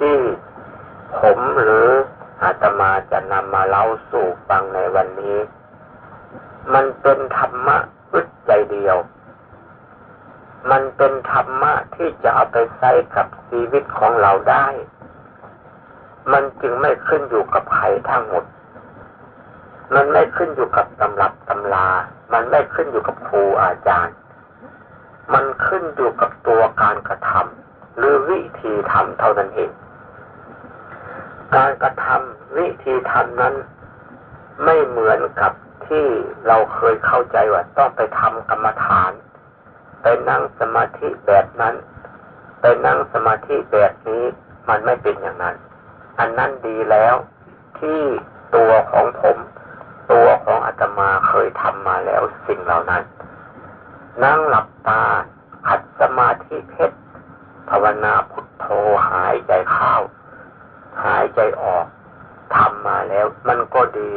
ที่ผมหรืออาตมาจะนำมาเล่าสู่ฟังในวันนี้ มันเป็นธรรมะอึดใจเดียว มันเป็นธรรมะที่จะเอาไปใช้กับชีวิตของเราได้ มันจึงไม่ขึ้นอยู่กับใครทั้งหมด มันไม่ขึ้นอยู่กับตำรับตำลา มันไม่ขึ้นอยู่กับครูอาจารย์ มันขึ้นอยู่กับตัวการกระทำหรือวิธีทำเท่านั้นเอง การกระทำวิธีทำนั้น ไม่เหมือนกับที่เราเคยเข้าใจว่าต้องไปทำกรรมฐาน ไปนั่งสมาธิแบบนั้น ไปนั่งสมาธิแบบนี้มันไม่เป็นอย่างนั้น อันนั้นดีแล้วที่ตัวของผม ตัวของอาตมาเคยทำมาแล้วสิ่งเหล่านั้น นั่งหลับตาขัดสมาธิเพชรภาวนาพุทโธหายใจเข้า ใจออกทำมาแล้ว มันก็ดี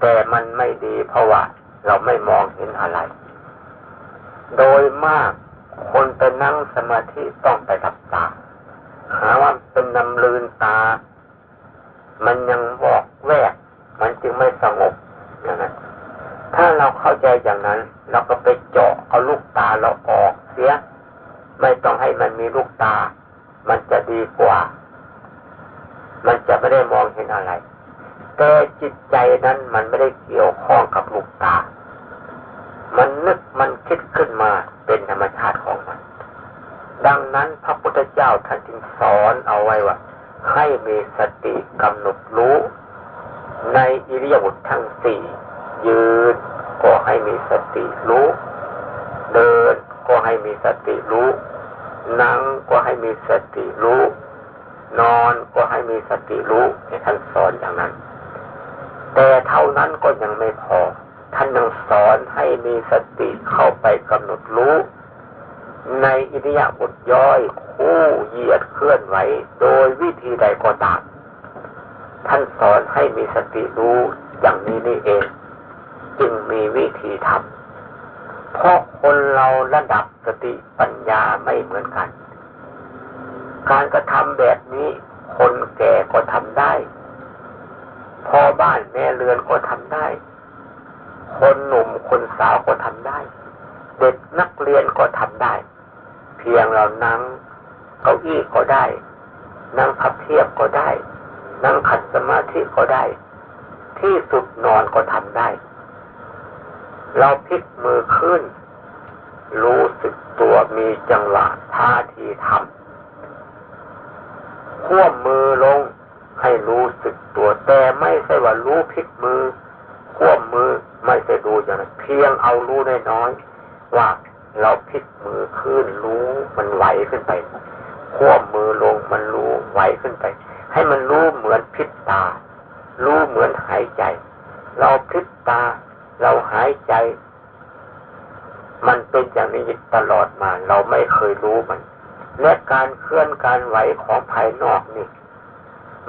แต่มันไม่ดีเพราะว่า เราไม่มองเห็นอะไร โดยมากคนไปนั่งสมาธิต้องไปดับตา หาว่าเป็นนำลืนตา มันยังบอกแวก มันจึงไม่สงบอย่างนั้นถ้าเราเข้าใจอย่างนั้น เราก็ไปเจาะเอาลูกตาเราออกเสีย ไม่ต้องให้มันมีลูกตา มันจะดีกว่า มันจะไม่ได้มองเห็นอะไร แต่จิตใจนั้นมันไม่ได้เกี่ยวข้องกับลูกตา มันนึกมันคิดขึ้นมาเป็นธรรมชาติของมัน ดังนั้นพระพุทธเจ้าท่านจึงสอนเอาไว้ว่า ให้มีสติกำหนดรู้ ในอิริยาบถทั้งสี่ยืนก็ให้มีสติรู้ เดินก็ให้มีสติรู้นั่งก็ให้มีสติรู้ นอนก็ให้มีสติรู้ในท่านสอนอย่างนั้น แต่เท่านั้นก็ยังไม่พอ ท่านยังสอนให้มีสติเข้าไปกำหนดรู้ ในอิริยาบถย่อยคู่เหยียดเคลื่อนไหวโดยวิธีใดก็ตามท่านสอนให้มีสติรู้อย่างนี้นี่เอง จึงมีวิธีทำเพราะคนเราระดับสติปัญญาไม่เหมือนกัน การกระทำแบบนี้ คนแก่ก็ทำได้ พอบ้านแม่เรือนก็ทำได้ คนหนุ่มคนสาวก็ทำได้ เด็กนักเรียนก็ทำได้ เพียงเรานั่งเก้าอี้ก็ได้ นั่งพับเทียบก็ได้ นั่งขัดสมาธิก็ได้ ที่สุดนอนก็ทำได้ เราพลิกมือขึ้น รู้สึกตัวมีจังหวะท่าทีทำ ควบมือลงให้รู้สึกตัวแต่ไม่ใช่ว่ารู้พลิกมือ ควบมือไม่ใช่ดูอย่างนั้นเพียงเอารู้น้อยๆว่าเราพลิกมือขึ้นรู้มันไหวขึ้นไป ควบมือลงมันรู้ไหวขึ้นไป ให้มันรู้เหมือนพิษตา รู้เหมือนหายใจ เราพิษตา เราหายใจ มันเป็นอย่างนี้ตลอดมา เราไม่เคยรู้มัน และการเคลื่อนการไหวของภายนอกนี่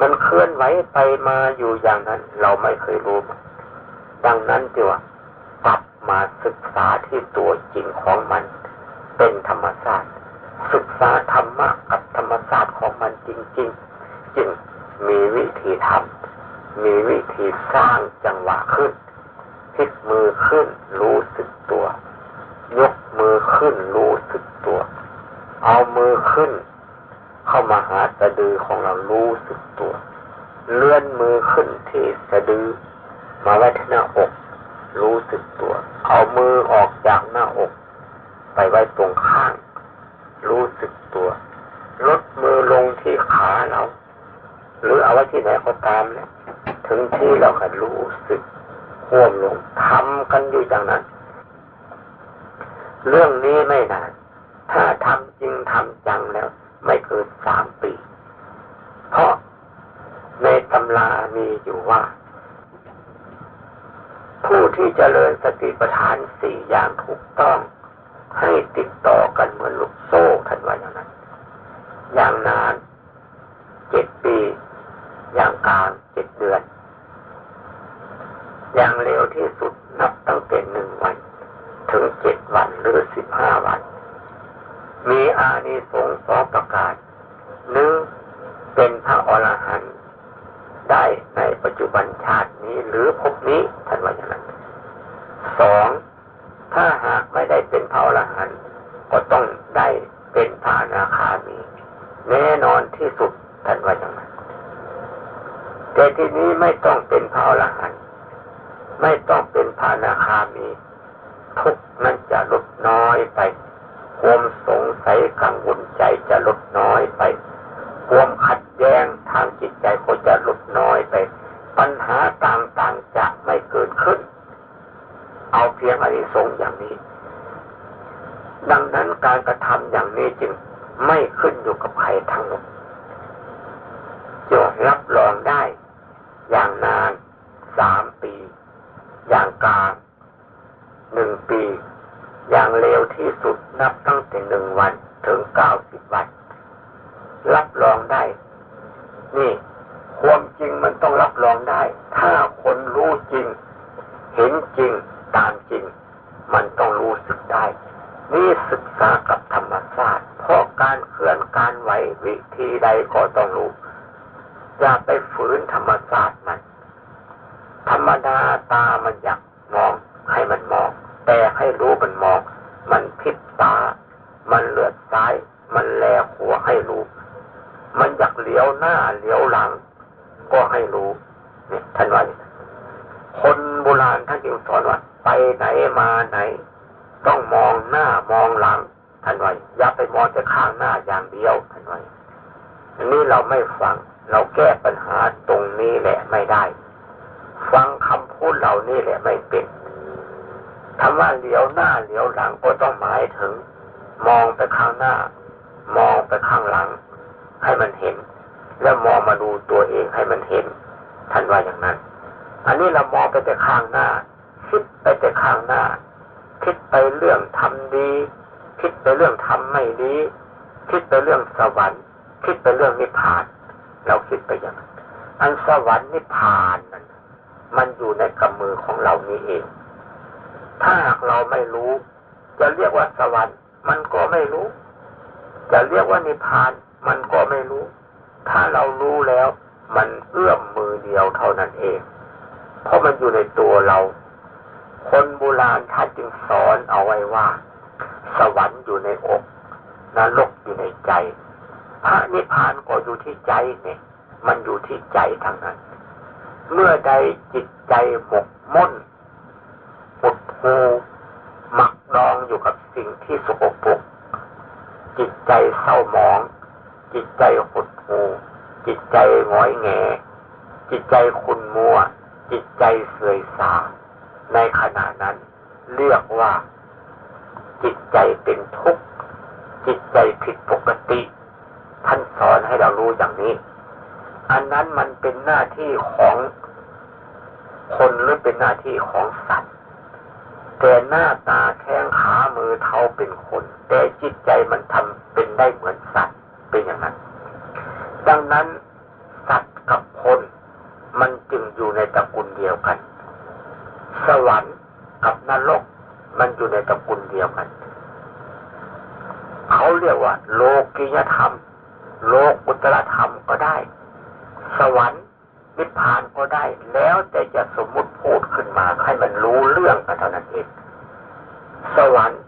มันเคลื่อนไหวไปมาอยู่อย่างนั้น เราไม่เคยรู้ ดังนั้นจึงกลับมาศึกษาที่ตัวจริงของมัน เป็นธรรมชาติศึกษาธรรมะกับธรรมชาติของมันจริง ๆ จึงมีวิธีทำมีวิธีสร้างจังหวะขึ้นพลิกมือขึ้นรู้สึกตัว ยกมือขึ้นรู้สึกตัว เอามือขึ้น เข้ามาหาสะดือของเรารู้สึกตัว เลื่อนมือขึ้นที่สะดือ มาไว้ที่หน้าอก รู้สึกตัว เอามือออกจากหน้าอก ไปไว้ตรงข้าง รู้สึกตัว ลดมือลงที่ขาเรา หรือเอาไว้ที่ไหนก็ตามเนี่ยถึงที่เราก็รู้สึกห่วมลงทำกันอยู่อย่างนั้น เรื่องนี้ไม่นาน ถ้าทำจริงทำจังแล้ว ไม่เกินสามปี เพราะในตำรามีอยู่ว่า ผู้ที่จเจริญสติปัฏฐานสี่อย่างถูกต้อง ให้ติดต่อกันเหมือนลูกโซ่ท่านว่าอย่างนั้น อย่างนานเจ็ดปี อย่างกลางเจ็ดเดือน อย่างเร็วที่สุดนับตั้งแต่หนึ่งวัน ถึงเจ็ดวันหรือสิบห้าวัน มีอานิสงส์สองประการหนึ่งเป็นพระอรหันต์ได้ในปัจจุบันชาตินี้หรือภพนี้ท่านว่าอย่างนั้นสองถ้าหากไม่ได้เป็นพระอรหันต์ก็ต้องได้เป็นพระนาคามี แน่นอนที่สุดท่านว่าอย่างนั้นแต่ที่นี้ไม่ต้องเป็นพระอรหันต์ไม่ต้องเป็นพระนาคามี ทุกนั้นจะลดน้อยไปความสงสัยกังวลใจจะลดน้อยไปความขัดแย้งทางจิตใจก็จะลดน้อยไป ปัญหาต่างๆจะไม่เกิดขึ้น เอาเพียงอริสงอย่างนี้ ดังนั้นการกระทำอย่าง นี้จึงไม่ขึ้นอยู่กับใครทั้งหมดจะรับรองได้ อย่างนานสามปี อย่างกลางหนึ่งปี อย่างเร็วที่สุดนับตั้งแต่หนึ่งวันถึงเก้าสิบวัน รับรองได้ นี่ความจริงมันต้องรับรองได้ ถ้าคนรู้จริง เห็นจริง ตามจริง มันต้องรู้สึกได้ นี่ศึกษากับธรรมชาติเพราะการเคลื่อนการไหววิธีใดก็ต้องรู้อย่าไปฝืนธรรมชาติมัน ธรรมดาตามันอยากมองให้มันมอง แต่ให้รู้มันมอง มันพิษตา มันเลือดซ้าย มันแลหัวให้รู้ มันอยากเลี้ยวหน้าเลี้ยวหลัง ก็ให้รู้เนี่ยท่านว่าคนโบราณท่านจึงสอนว่าไปไหนมาไหน ต้องมองหน้ามองหลังท่านว่าอย่าไปมองแต่ข้างหน้าอย่างเดียวท่านว่าอันนี้เราไม่ฟัง เราแก้ปัญหาตรงนี้แหละไม่ได้ ฟังคำพูดเหล่านี้แหละไม่เป็นคำว่าเลี้ยวหน้าเลี้ยวหลังก็ต้องหมายถึง มองไปข้างหน้า มองไปข้างหลัง ให้มันเห็น แล้วมองมาดูตัวเองให้มันเห็นท่านว่าอย่างนั้น อันนี้เรามองไปแต่ข้างหน้าคิดไปแต่ข้างหน้า คิดไปเรื่องทำดี คิดไปเรื่องทำไม่ดี คิดไปเรื่องสวรรค์ คิดไปเรื่องนิพพาน เราคิดไปอย่างนั้นอันสวรรค์นิพพานนั้นมันอยู่ในกำมือของเรานี้เอง ถ้าหากเราไม่รู้ จะเรียกว่าสวรรค์ มันก็ไม่รู้ จะเรียกว่านิพพาน มันก็ไม่รู้ ถ้าเรารู้แล้ว มันเอื้อมมือเดียวเท่านั้นเอง เพราะมันอยู่ในตัวเรา คนโบราณท่านจึงสอนเอาไว้ว่า สวรรค์อยู่ในอกนรกอยู่ในใจพระนิพพานก็อยู่ที่ใจเนี่ยมันอยู่ที่ใจทั้งนั้น เมื่อใดจิตใจหมกมุ่นหดหูหมักดองอยู่กับสิ่งที่สกปรกจิตใจเศร้าหมอง จิตใจหดหูจิตใจงอยแง จิตใจคุณมัว จิตใจเสื่อยสา ในขณะนั้น เรียกว่าจิตใจเป็นทุกข์ จิตใจผิดปกติ ท่านสอนให้เรารู้อย่างนี้ อันนั้นมันเป็นหน้าที่ของคนหรือเป็นหน้าที่ของสัตว์ แต่หน้าตาแข้งขามือเท้าเป็นคน แต่จิตใจมันทำเป็นได้เหมือนสัตว์เป็นอย่างนั้น ดังนั้นสัตว์กับคนมันจึงอยู่ในตระกูลเดียวกัน สวรรค์กับนรก มันอยู่ในตระกูลเดียวกัน เขาเรียกว่า โลกิยธรรม โลกุตรธรรมก็ได้ สวรรค์นิพพานก็ได้ แล้วแต่จะสมมุติพูดขึ้นมาให้มันรู้เรื่องกันเท่านั้นเอง สวรรค์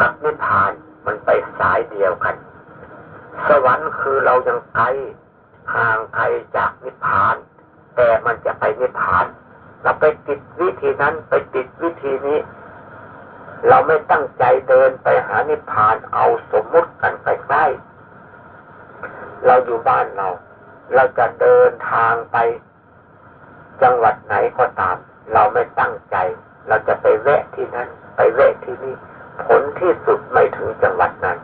กับนิพพานมันไปสายเดียวกัน สวรรค์คือเรายังไกลห่างไกลจากนิพพาน แต่มันจะไปนิพพาน เราไปติดวิธีนั้นไปติดวิธีนี้ เราไม่ตั้งใจเดินไปหานิพพานเอาสมมุติกันไปใกล้เราอยู่บ้านเรา เราจะเดินทางไป จังหวัดไหนก็ตาม เราไม่ตั้งใจ เราจะไปแวะที่นั้น ไปแวะที่นี่ผลที่สุดไม่ถึงจังหวัดนั้น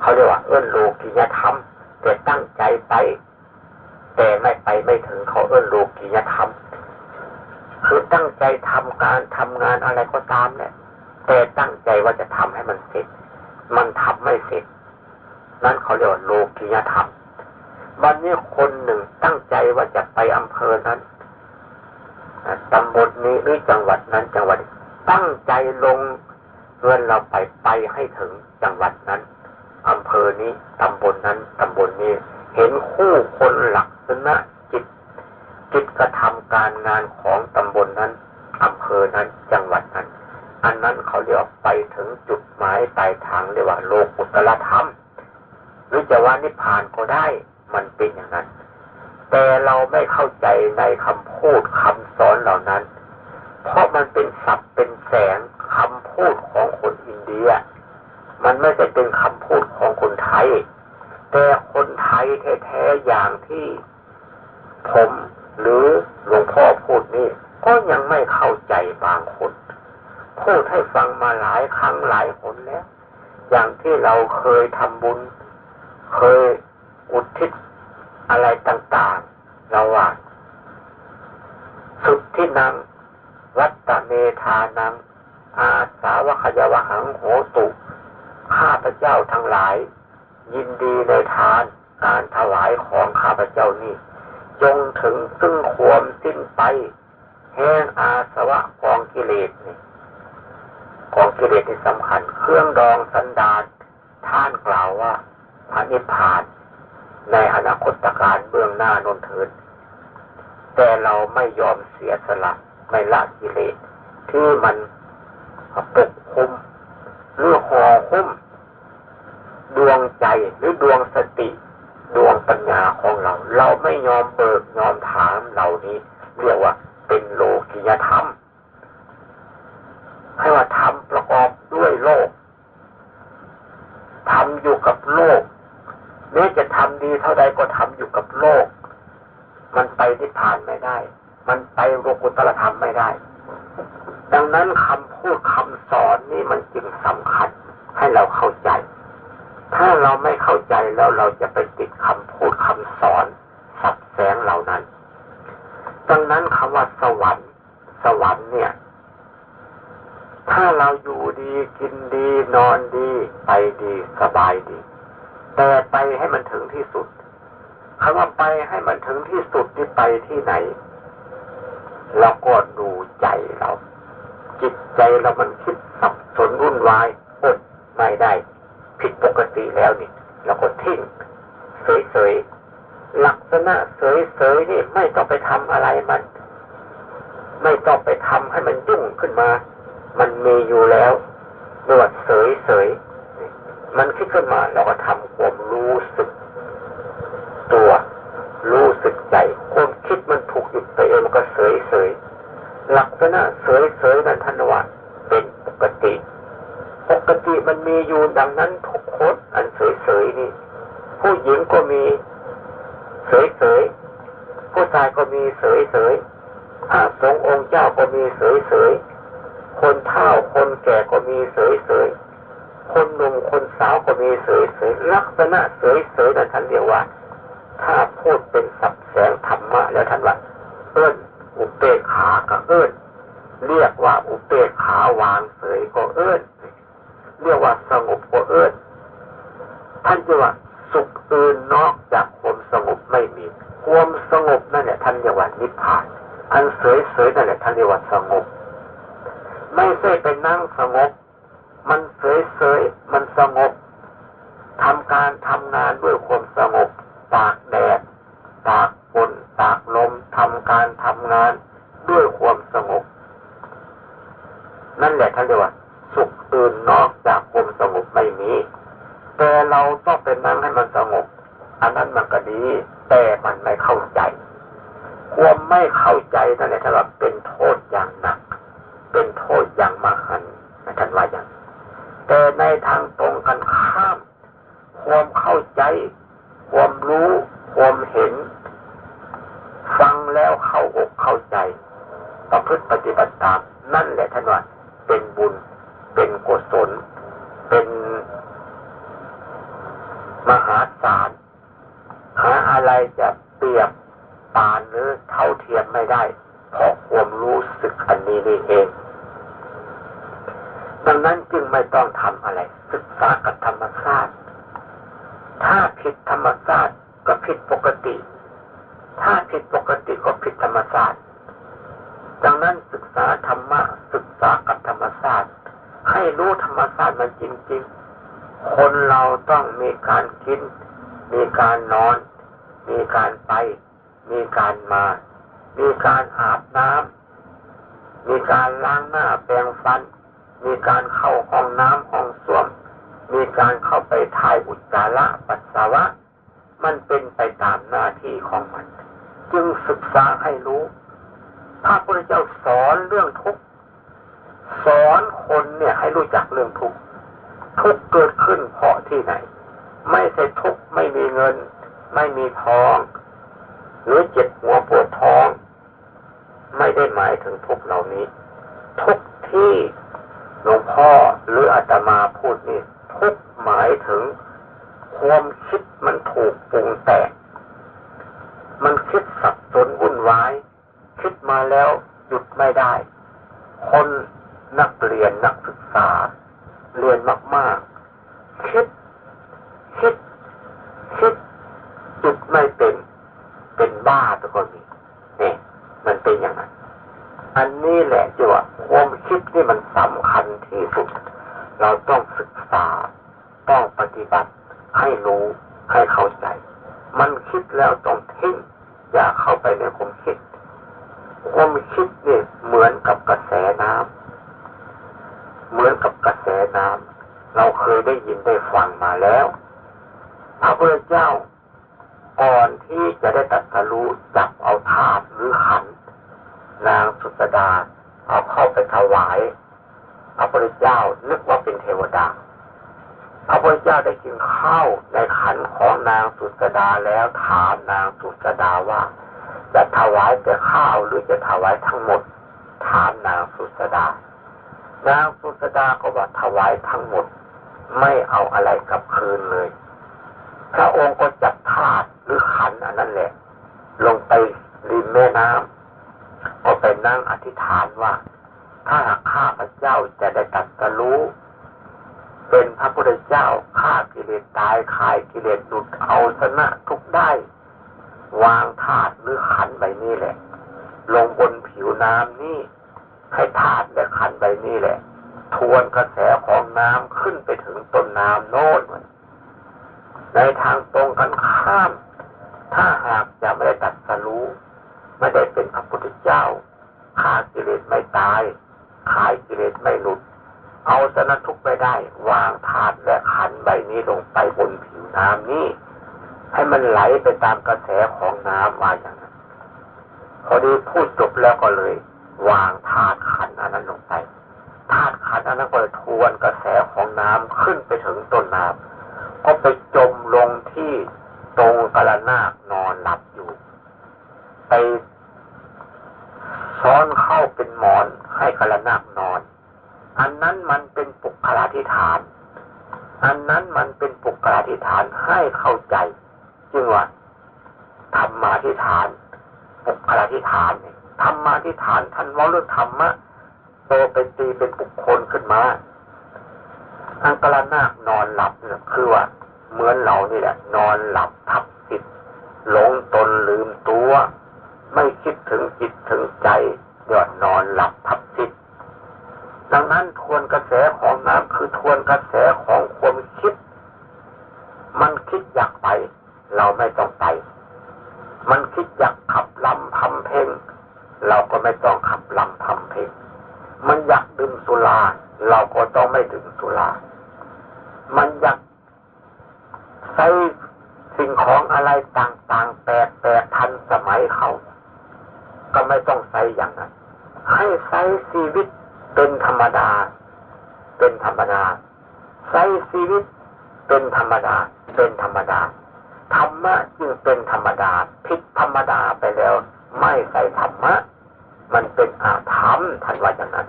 เขาเรียกว่าเอื้นโลกิยธรรมแต่ตั้งใจไป แต่ไม่ไปไม่ถึงเขาเอื้นโลกิยธรรม คือตั้งใจทำการทำงานอะไรก็ตามเนี่ยแต่ตั้งใจว่าจะทำให้มันเสร็จ มันทำไม่เสร็จ นั่นเขาเรียกว่าโลกิยธรรมวันนี้คนหนึ่งตั้งใจว่าจะไปอำเภอนั้นตำบลนี้หรือจังหวัดนั้นจังหวัด ตั้งใจลงเงินเราไปไปให้ถึงจังหวัดนั้นอำเภอนี้ตำบลนั้นตำบลนี้ เห็นคู่คนหลักษณะ ตจิตกระทำการงานของตำบลนั้นอำเภอนั้นจังหวัดนั้น อันนั้นเขาเรียกไปถึงจุดหมายปลายทางเรียกว่าโลกุตละธรรม หรือจะว่านิพพานก็ได้มันเป็นอย่างนั้น แต่เราไม่เข้าใจในคำพูดคำสอนเหล่านั้น เพราะมันเป็นศัพท์เป็นแสงคำพูดของคนอินเดีย มันไม่ใช่เป็นคำพูดของคนไทย แต่คนไทยแท้ๆอย่างที่ผม หรือหลวงพ่อพูดนี่ก็ยังไม่เข้าใจบางคน พูดให้ฟังมาหลายครั้งหลายหนแล้ว อย่างที่เราเคยทำบุญ เคยอุทิศอะไรต่างๆ เราว่า สุดที่นัง วัตตเมธานัง อาสาวขยวหังโหตุข้าพเจ้าทั้งหลาย ยินดีในทานการถวายของข้าพเจ้านี่ จงถึงซึ่งความสิ้นไปแห่งอาสวะกองกิเลสนี่กองกิเลสที่สำคัญ เครื่องดองสันดานท่านกล่าวว่าพระนิพพาน ในอนาคตการเบื้องหน้านนเถิดแต่เราไม่ยอมเสียสละไม่ละกิเลสที่มันปกคุมหรือห่อคุ้ม ดวงใจหรือดวงสติดวงปัญญาของเรา เราไม่ยอมเบิกยอมถามเหล่านี้ เรียกว่าเป็นโลกิยธรรม ให้ว่าทำประกอบด้วยโลกทำอยู่กับโลกแม้จะทำดีเท่าใดก็ทำอยู่กับโลก มันไปนิพพานไม่ได้ มันไปโลกุตตรธรรมไม่ได้ ดังนั้นคำพูดคำสอนนี่มันจึงสำคัญ ให้เราเข้าใจถ้าเราไม่เข้าใจแล้วเราจะไปติดคำพูดคำสอนสับแสงเหล่านั้น ดังนั้นคำว่าสวรรค์ สวรรค์เนี่ย ถ้าเราอยู่ดีกินดี นอนดี ไปดีสบาย ดี แต่ไปให้มันถึงที่สุดคำว่าไปให้มันถึงที่สุดที่ไปที่ไหนเราก็ดูใจเรา จิตใจเรามันคิดสับสนวุ่นวายอดไม่ได้ ผิดปกติแล้วนี่เราก็ทิ้งเฉยๆลักษณะเฉยๆนี่ไม่ต้องไปทำอะไรมัน ไม่ต้องไปทำให้มันยุ่งขึ้นมา มันมีอยู่แล้วเรียกว่าเฉยๆ มันคิดขึ้นมาเราก็ทำความรู้สึก ตัว รู้สึกใจความคิดมันถูกหยุดไปเองมันก็เฉยๆลักษณะเฉยๆนั้นท่านว่าเป็นปกติ ปกติมันมีอยู่ดังนั้นทุกคนอันเฉยๆนี่ ผู้หญิงก็มีเฉยๆผู้ชายก็มีเฉยๆพระสงฆ์องค์เจ้าก็มีเฉยๆคนเฒ่าคนแก่ก็มีเฉยๆ คนหนุ่มคนสาวก็มีเฉยๆลักษณะเฉยๆนั่นท่านเรียกว่า ถ้าพูดเป็นสับแสงธรรมะแล้วท่านว่าเอิ้นอุเปกขาก็เอิ้นเรียกว่าอุเปกขาวางเฉยก็เอิ้นเรียกว่าสงบกว่าเอิญท่านจะว่าสุขอื่นนอกจากความสงบไม่มี ความสงบนั่นแหละท่านเรียกว่านิพพาน อันเสยๆนั่นแหละท่านเรียกว่าสงบ ไม่ใช่ไปนั่งสงบ เสยๆมันสงบทำการทำงานด้วยความสงบตากแดดตากฝนตากลมทำการทำงานด้วยความสงบ นั่นแหละท่านเรียกว่าสุขอื่นนอกจากความสงบไม่มีแต่เราต้องเป็นนั่งให้มันสงบ อันนั้นมันก็ดี แต่มันไม่เข้าใจ ความไม่เข้าใจนั่นแหละท่านว่าเป็นโทษอย่างหนัก เป็นโทษอย่างมหันท่านว่าอย่าง ในทางตรงกันข้าม ความเข้าใจ ความรู้ ความเห็น ฟังแล้วเข้าอกเข้าใจ ประพฤติปฏิบัติตาม นั่นแหละท่านว่าเป็นบุญ เป็นกุศล เป็นมหาศาลหาอะไรจะเปรียบปานหรือเท่าเทียมไม่ได้ เพราะความรู้สึกอันนี้นี่เอง ดังนั้นจึงไม่ต้องทำอะไร ศึกษากับธรรมชาติ ถ้าผิดธรรมชาติก็ผิดปกติ ถ้าผิดปกติก็ผิดธรรมชาติ ดังนั้นศึกษาธรรมะศึกษากับธรรมชาติ ให้รู้ธรรมชาติมันจริง ๆ คนเราต้องมีการกิน มีการนอน มีการไป มีการมา มีการอาบน้ำมีการล้างหน้าแปรงฟัน มีการเข้าห้องน้ำห้องส้วม มีการเข้าไปถ่ายอุจจาระปัสสาวะ มันเป็นไปตามหน้าที่ของมัน จึงศึกษาให้รู้พระพุทธเจ้าสอนเรื่องทุกข์สอนคนเนี่ยให้รู้จักเรื่องทุกข์ทุกข์เกิดขึ้นเพราะที่ไหน ไม่ใช่ทุกข์ไม่มีเงิน ไม่มีทอง หรือเจ็บหัวปวดท้อง ไม่ได้หมายถึงทุกข์เหล่านี้ ทุกที่ หลวงพ่อหรืออาตมาพูดนี่ทุกหมายถึง ความคิดมันถูกปรุงแต่งมันคิดสับสนวุ่นวาย คิดมาแล้วหยุดไม่ได้ คนนักเรียนนักศึกษา เรียนมาก ๆ คิด คิด คิดหยุดไม่เป็น เป็นบ้าตัวคนนี้เนี่ยมันเป็นอย่างนั้น อันนี้แหละจีว่าความคิดนี่มันสำคัญที่สุด เราต้องศึกษา ต้องปฏิบัติ ให้รู้ให้เข้าใจ มันคิดแล้วต้องทิ้งอย่าเข้าไปในความคิด ความคิดนี่เหมือนกับกระแสน้ำเหมือนกับกระแสน้ำเราเคยได้ยินได้ฟังมาแล้วพระพุทธเจ้าก่อนที่จะได้ตัดสรู้จับเอาธาตุหรือขัน นางสุสดา เอาเข้าไปถวายพระพุทธเจ้านึกว่าเป็นเทวดาพระพุทธเจ้าได้กินข้าวในขันของนางสุสดาแล้วถามนางสุสดาว่า จะถวายแต่ข้าวหรือจะถวายทั้งหมด ถามนางสุสดา นางสุสดาก็ว่าถวายทั้งหมด ไม่เอาอะไรกลับคืนเลย พระองค์ก็จับธาตุหรือขันอันนั้นแหละลงไปริมแม่น้ำ ก็ไปนั่งอธิษฐานว่า ถ้าหากข้าพระเจ้าจะได้ตัดสรู้ เป็นพระพุทธเจ้าฆ่ากิเลสตายขายกิเลสหลุดเอาชนะทุกได้ วางถาดหรือขันใบนี้แหละ ลงบนผิวน้ำนี่ให้ถาดและขันใบนี้แหละ ทวนกระแสของน้ำขึ้นไปถึงต้นน้ำโน้นในทางตรงกันข้าม ถ้าหากจะไม่ได้ตัดสรู้ ไม่ได้เป็นพระพุทธเจ้าฆ่ากิเลสไม่ตายขายกิเลสไม่หลุด เอาสนะทุกไปได้ วางถาดและขันใบนี้ลงไปบนผิวน้ำนี้ให้มันไหลไปตามกระแสของน้ำว่าอย่างนั้นพอดีพูดจบแล้วก็เลย วางธาตุขันอันนั้นลงไปธาตุขันอันนั้นก็เลยทวนกระแสของน้ำขึ้นไปถึงต้นน้ำก็ไปจมลงที่ตรงกระนาคนอนหลับอยู่ ไป ซ้อนเข้าเป็นหมอนให้กระนาคนอน อันนั้นมันเป็นปุกคลาธิฐาน อันนั้นมันเป็นปุกคลาธิฐานให้เข้าใจจึงว่าธรรมาทิฐานบุคลาธิฐานธรรมาทิฐานท่านว่าเรื่องธรรมะโตเป็นตีเป็นบุคคลขึ้นมาอังกลนาคนอนหลับเนี่ยคือว่าเหมือนเรานี่แหละ นอนหลับทับจิตหลงตนลืมตัว ไม่คิดถึงจิตถึงใจยอดนอนหลับทับจิต ดังนั้นทวนกระแสของน้ำคือทวนกระแสของความคิด มันคิดอยากไป เราไม่ต้องไป มันคิดอยากขับลำทำเพลงเราก็ไม่ต้องขับลำทำเพลงมันอยากดื่มสุราเราก็ต้องไม่ดื่มสุรา มันอยากใช้สิ่งของอะไรต่างๆแปลกแปลกทันสมัยเขา ก็ไม่ต้องใช้อย่างนั้น ให้ใช้ชีวิตเป็นธรรมดา เป็นธรรมดาใช้ชีวิตเป็นธรรมดา เป็นธรรมดา ธรรมะจึงเป็นธรรมดาผิดธรรมดาไปแล้ว ไม่ใส่ธรรมะ มันเป็นอาธรรมท่านว่าอย่างนั้น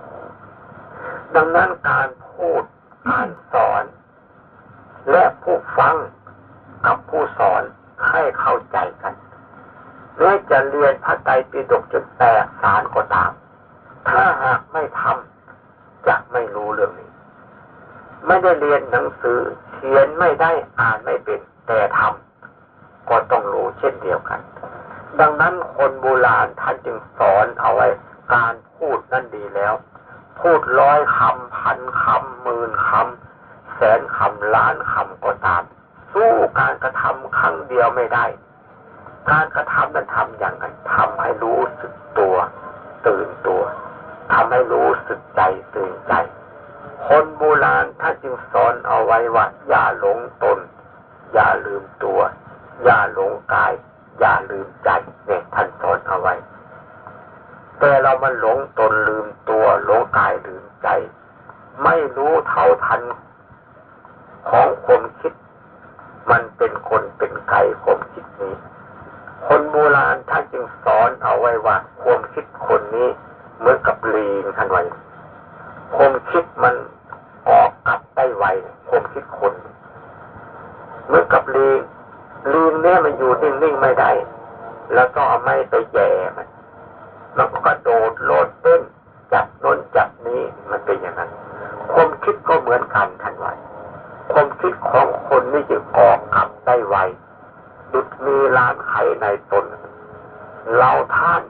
ดังนั้นการพูดการสอน และผู้ฟังกับผู้สอนให้เข้าใจกัน หรือจะเรียนพระไตรปิฎกจนแตกสารก็ตาม ถ้าหากไม่ทำจะไม่รู้เรื่องนี้ ไม่ได้เรียนหนังสือเขียนไม่ได้อ่านไม่เป็นแต่ทำก็ต้องรู้เช่นเดียวกัน ดังนั้นคนโบราณท่านจึงสอนเอาไว้การพูดนั่นดีแล้ว พูดร้อยคำพันคำหมื่นคำแสนคำล้านคำก็ตาม สู้การกระทำครั้งเดียวไม่ได้ การกระทำนั้นทำอย่างไรทำให้รู้สึกตัว ตื่นตัวทำให้รู้สึกใจตื่นใจ คนโบราณท่านจึงสอนเอาไว้ว่าอย่าหลงตน อย่าลืมตัว อย่าหลงกาย อย่าลืมใจเนี่ยท่านสอนเอาไว้ แต่เรามันหลงตนลืมตัวหลงกายลืมใจ ไม่รู้เท่าทันของความคิด มันเป็นคนเป็นไก่ความคิดนี้ คนโบราณท่านจึงสอนเอาไว้ว่าความคิดคนนี้เหมือนกับลีงท่านไว้ความคิดมันออกกลับได้ไวความคิดคนเหมือนกับลีงลีงเนี่ยมันอยู่นิ่งๆไม่ได้ แล้วก็เอาไม้ไปแย่มันมันก็กระโดดโลดเต้นจับน้นจับนี้มันเป็นอย่างนั้นความคิดก็เหมือนกันท่านไว้ความคิดของคนนี่จึงออกกลับได้ไว มีร้านไขในตน เราท่าน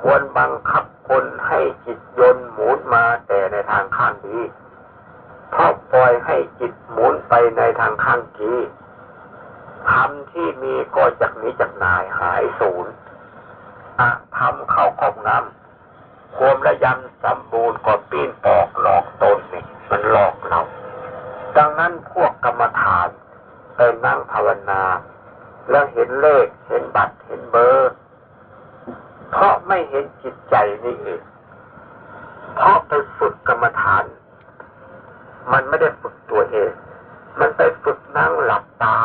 ควรบังคับคนให้จิตยนหมุนมาแต่ในทางข้างดีเพราะปล่อยให้จิตหมุนไปในทางข้างกีทำที่มีก็จากนี้จากนายหายสูญอะทำเข้าครอบงำความระยำสมบูรณ์ก็ปีนปอกหลอกตนนี่มันหลอกเรา ดังนั้นพวกกรรมฐานไปนั่งภาวนา แล้วเห็นเลข เห็นบัตร เห็นเบอร์ เพราะไม่เห็นจิตใจนี่เองเพราะไปฝึกกรรมฐาน มันไม่ได้ฝึกตัวเอง มันไปฝึกนั่งหลับตา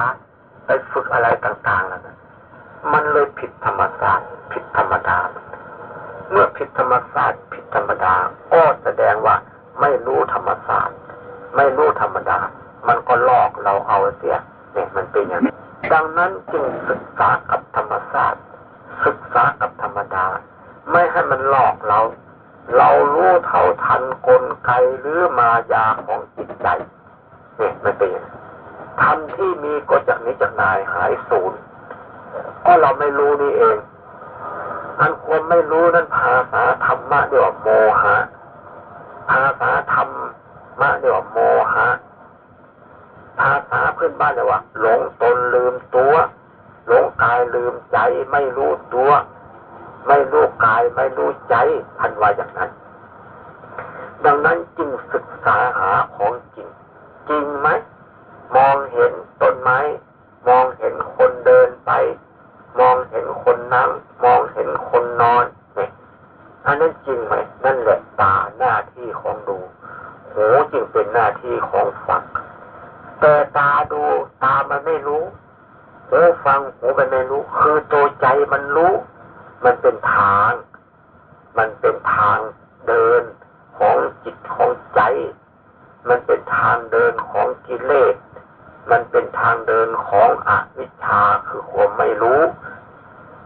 ไปฝึกอะไรต่างๆแล้วนะมันเลยผิดธรรมศาสตร์ผิดธรรมดา เมื่อผิดธรรมศาสตร์ผิดธรรมดา ก็แสดงว่าไม่รู้ธรรมศาสตร์ ไม่รู้ธรรมดา มันก็ลอกเราเอาเสีย เนี่ยมันเป็นอย่างนี้ ดังนั้นจึงศึกษากับธรรมศาสตร์ ศึกษากับธรรมดา ไม่ให้มันหลอกเรา เรารู้เท่าทันกลไกหรือมายาของจิตใจเนี่ยไม่เป็นทำที่มีก็จากนี้จากนายหายสูญก็เราไม่รู้นี่เองอันความไม่รู้นั้นภาษาธรรมะเรียกว่าโมหะภาษาธรรมะเรียกว่าโมหะ ภาษาเพื่อนบ้านเลยว่า หลงตนลืมตัว หลงกายลืมใจไม่รู้ตัว ไม่รู้กายไม่รู้ใจทันว่าอย่างนั้น ดังนั้นจึงศึกษาหาของจริง จริงไหมมองเห็นต้นไม้ มองเห็นคนเดินไป มองเห็นคนนั่งมองเห็นคนนอนเนี่ยอันนั้นจริงไหมนั่นแหละตาหน้าที่ของดูหูจึงเป็นหน้าที่ของฟัง แต่ตาดูตามันไม่รู้หูฟังหูมันไม่รู้ คือตัวใจมันรู้ มันเป็นทาง มันเป็นทางเดินของจิตของใจ มันเป็นทางเดินของกิเลส มันเป็นทางเดินของอวิชชาคือความไม่รู้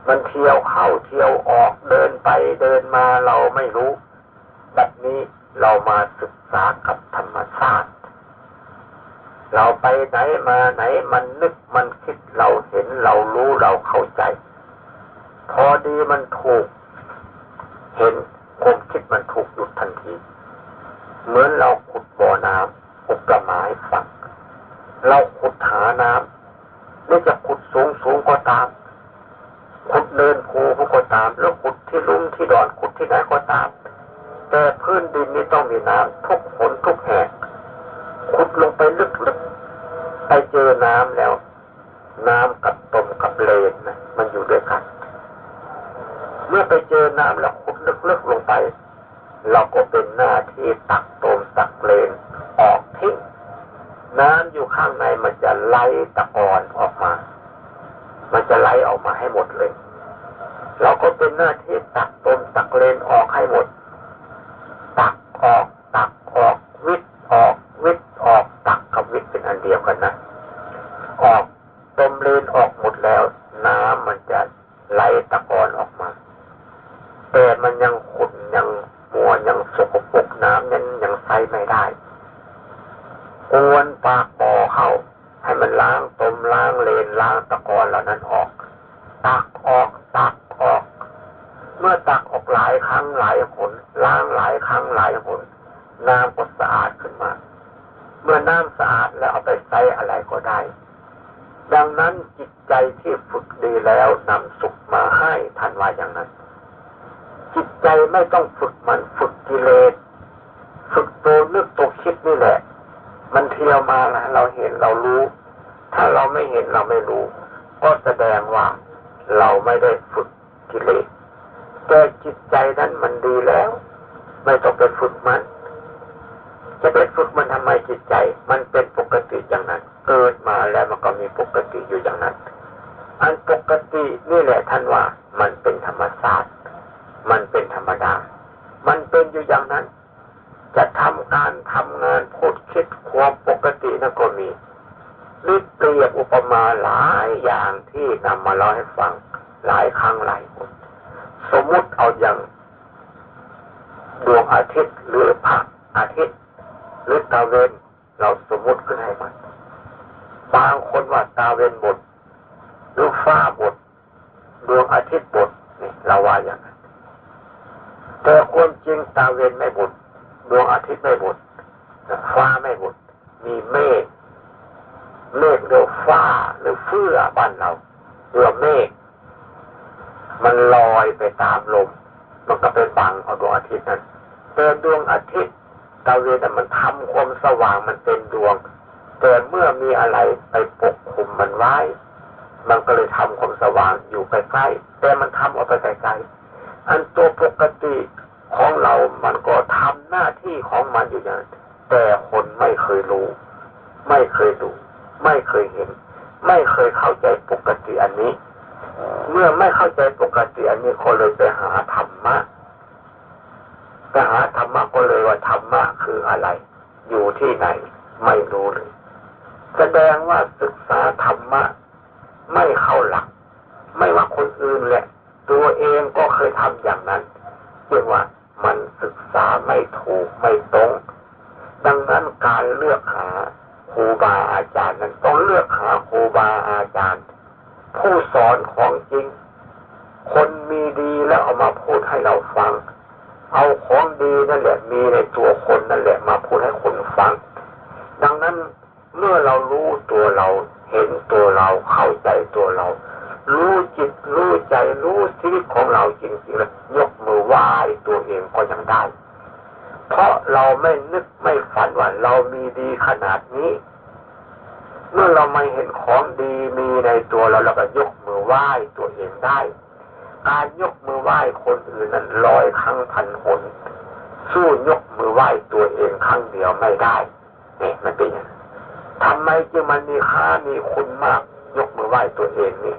มันเที่ยวเข้าเที่ยวออกเดินไปเดินมาเราไม่รู้ แบบนี้เรามาศึกษากับธรรมชาติ เราไปไหนมาไหนมันนึกมันคิดเราเห็นเรารู้เราเข้าใจ พอดีมันถูก เห็นความคิดมันถูกหยุดทันที เหมือนเราขุดบ่อน้ำอุปมาให้ฟังเราขุดหาน้ำไม่จะขุดสูงสูงก็ตาม ขุดเนินภูก็ตาม แล้วขุดที่ลุ่มที่ดอนขุดที่ไหนก็ตาม แต่พื้นดินนี้ต้องมีน้ำทุกหนทุกแห่ง ขุดลงไปลึกๆไปเจอน้ำแล้ว น้ำกับตมกับเลนนะมันอยู่ด้วยกัน เมื่อไปเจอน้ำแล้วขุดลึกๆลงไป เราก็เป็นหน้าที่ตักตมตักเลนออกทิ้งน้ำอยู่ข้างในมันจะไหลตะกอนออกมา มันจะไหลออกมาให้หมดเลยเราก็เป็นหน้าที่ตักตมตักเลนออกให้หมด ตักออก ตักออก วิทออก ออกตักกับวิตเป็นอันเดียวกันนะออกต้มเลนออกหมดแล้ว น้ำมันจะไหลตะกอนออกมา แต่มันยังขุ่นยังมัวยังสกปรกน้ำนั้นยังใสไม่ได้กวนปากบ่อเข้า ให้มันล้างต้มล้างเลนล้างตะกอนเหล่านั้นออก ตักออกตักออก เมื่อตักออกหลายครั้งหลายหนล้างหลายครั้งหลายหนน้ำก็สะอาดขึ้นมา เมื่อน้ำสะอาดแล้วเอาไปใช้อะไรก็ได้ ดังนั้นจิตใจที่ฝึกดีแล้วนำสุขมาให้ทันว่าอย่างนั้น จิตใจไม่ต้องฝึกมันฝึกกิเลสฝึกตัวนึกตัวคิดนี่แหละ มันเที่ยวมาแล้วเราเห็นเรารู้ ถ้าเราไม่เห็นเราไม่รู้ ก็แสดงว่าเราไม่ได้ฝึกกิเลสแต่จิตใจนั้นมันดีแล้ว ไม่ต้องไปฝึกมัน จะไปฝึกมันทำไมจิตใจ มันเป็นปกติอย่างนั้น เกิดมาแล้วมันก็มีปกติอยู่อย่างนั้น อันปกตินี่แหละท่านว่า มันเป็นธรรมชาติ มันเป็นธรรมดา มันเป็นอยู่อย่างนั้น จะทำการทำงานพูดคิดความปกตินั่นก็มีหรือเปรียบอุปมาหลายอย่างที่นำมาเล่าให้ฟังหลายครั้งหลายคนสมมุติเอาอย่างดวงอาทิตย์หรือพระอาทิตย์ หรือตาเวนเราสมมติขึ้นให้มันบางคนว่าตาเวนบดหรือฟ้าบดดวงอาทิตย์บดนี่เราว่าอย่างนั้นแต่ความจริงตาเวนไม่บดดวงอาทิตย์ไม่บดฟ้าไม่บดมีเมฆเมฆเรียกฟ้าหรือเฟื่อบ้านเราเรือเมฆมันลอยไปตามลม มันก็ไปบังเอาดวงอาทิตย์นั้นแต่ดวงอาทิตย์ ตะเวนมันทำความสว่างมันเป็นดวง แต่เมื่อมีอะไรไปปกคลุมมันไว้ มันก็เลยทำความสว่างอยู่ใกล้ๆแต่มันทำออกไปไกลๆอันตัวปกติของเรามันก็ทำหน้าที่ของมันอยู่อย่างนั้นแต่คนไม่เคยรู้ ไม่เคยดู ไม่เคยเห็น ไม่เคยเข้าใจปกติอันนี้ เมื่อไม่เข้าใจปกติอันนี้ก็เลยไปหาธรรมะ ไปหาธรรมะก็เลยว่าธรรมะคืออะไร อยู่ที่ไหน ไม่รู้เลย แสดงว่าศึกษาธรรมะ ไม่เข้าหลัก ไม่ว่าคนอื่นแหละ ตัวเองก็เคยทำอย่างนั้นเรียกว่ามันศึกษาไม่ถูกไม่ตรง ดังนั้นการเลือกหาครูบาอาจารย์นั้นต้องเลือกหาครูบาอาจารย์ ผู้สอนของจริง คนมีดีแล้วเอามาพูดให้เราฟัง เอาของดีนั่นแหละมีในตัวคนนั่นแหละมาพูดให้คนฟัง ดังนั้นเมื่อเรารู้ตัวเราเห็นตัวเราเข้าใจตัวเรา รู้จิตรู้ใจรู้ชีวิตของเราจริงๆแล้วยกมือไหว้ตัวเองก็ยังได้ เพราะเราไม่นึกไม่ฝันว่าเรามีดีขนาดนี้ เมื่อเราไม่เห็นของดีมีในตัวเราเราก็ยกมือไหว้ตัวเองได้ การยกมือไหว้คนอื่นนั้นร้อยครั้งพันหนสู้ยกมือไหว้ตัวเองครั้งเดียวไม่ได้เนี่ยมันเป็นอย่างทำไมจึงมันมีค่ามีคุณมาก ยกมือไหว้ตัวเองนี่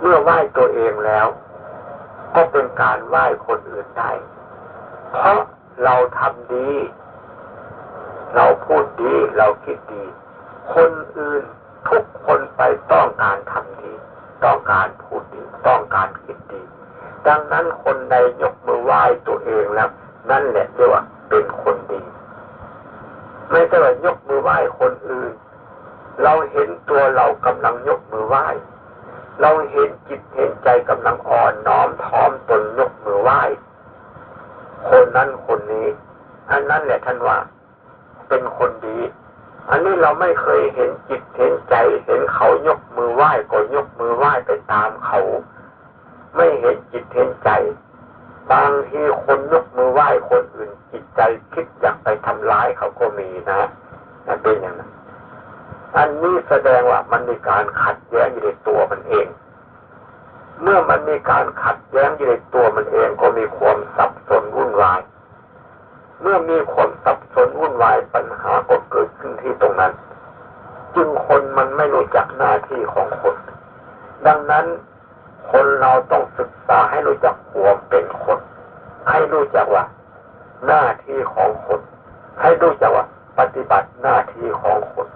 เมื่อไหว้ตัวเองแล้ว ก็เป็นการไหว้คนอื่นได้เพราะเราทำดี เราพูดดีเราคิดดี คนอื่นทุกคนไปต้องการทำดี ต้องการพูดดี ต้องการคิดดี ดังนั้นคนใดยกมือไหว้ตัวเองแล้วนั่นแหละเรียกว่าเป็นคนดี ไม่ใช่ว่ายกมือไหว้คนอื่น เราเห็นตัวเรากำลังยกมือไหว้ เราเห็นจิตเห็นใจกำลังอ่อนน้อมท้อมตนยกมือไหว้ คนนั้นคนนี้ อันนั้นแหละท่านว่า เป็นคนดี อันนี้เราไม่เคยเห็นจิตเห็นใจ เห็นเขายกมือไหว้ก็ยกมือไหว้ไปตามเขา ไม่เห็นจิตเห็นใจ บางทีคนยกมือไหว้คนอื่น จิตใจคิดอยากไปทำร้ายเขาก็มีนะนั่นเป็นอย่างนั้น อันนี้แสดงว่ามันมีการขัดแย้งอยู่ในตัวมันเอง เมื่อมันมีการขัดแย้งอยู่ในตัวมันเองก็มีความสับสนวุ่นวาย เมื่อมีคนสับสนวุ่นวายปัญหาก็เกิดขึ้นที่ตรงนั้น จึงคนมันไม่รู้จักหน้าที่ของคน ดังนั้นคนเราต้องศึกษาให้รู้จักความเป็นคน ให้รู้จักว่า หน้าที่ของคน ให้รู้จักว่า ปฏิบัติหน้าที่ของคน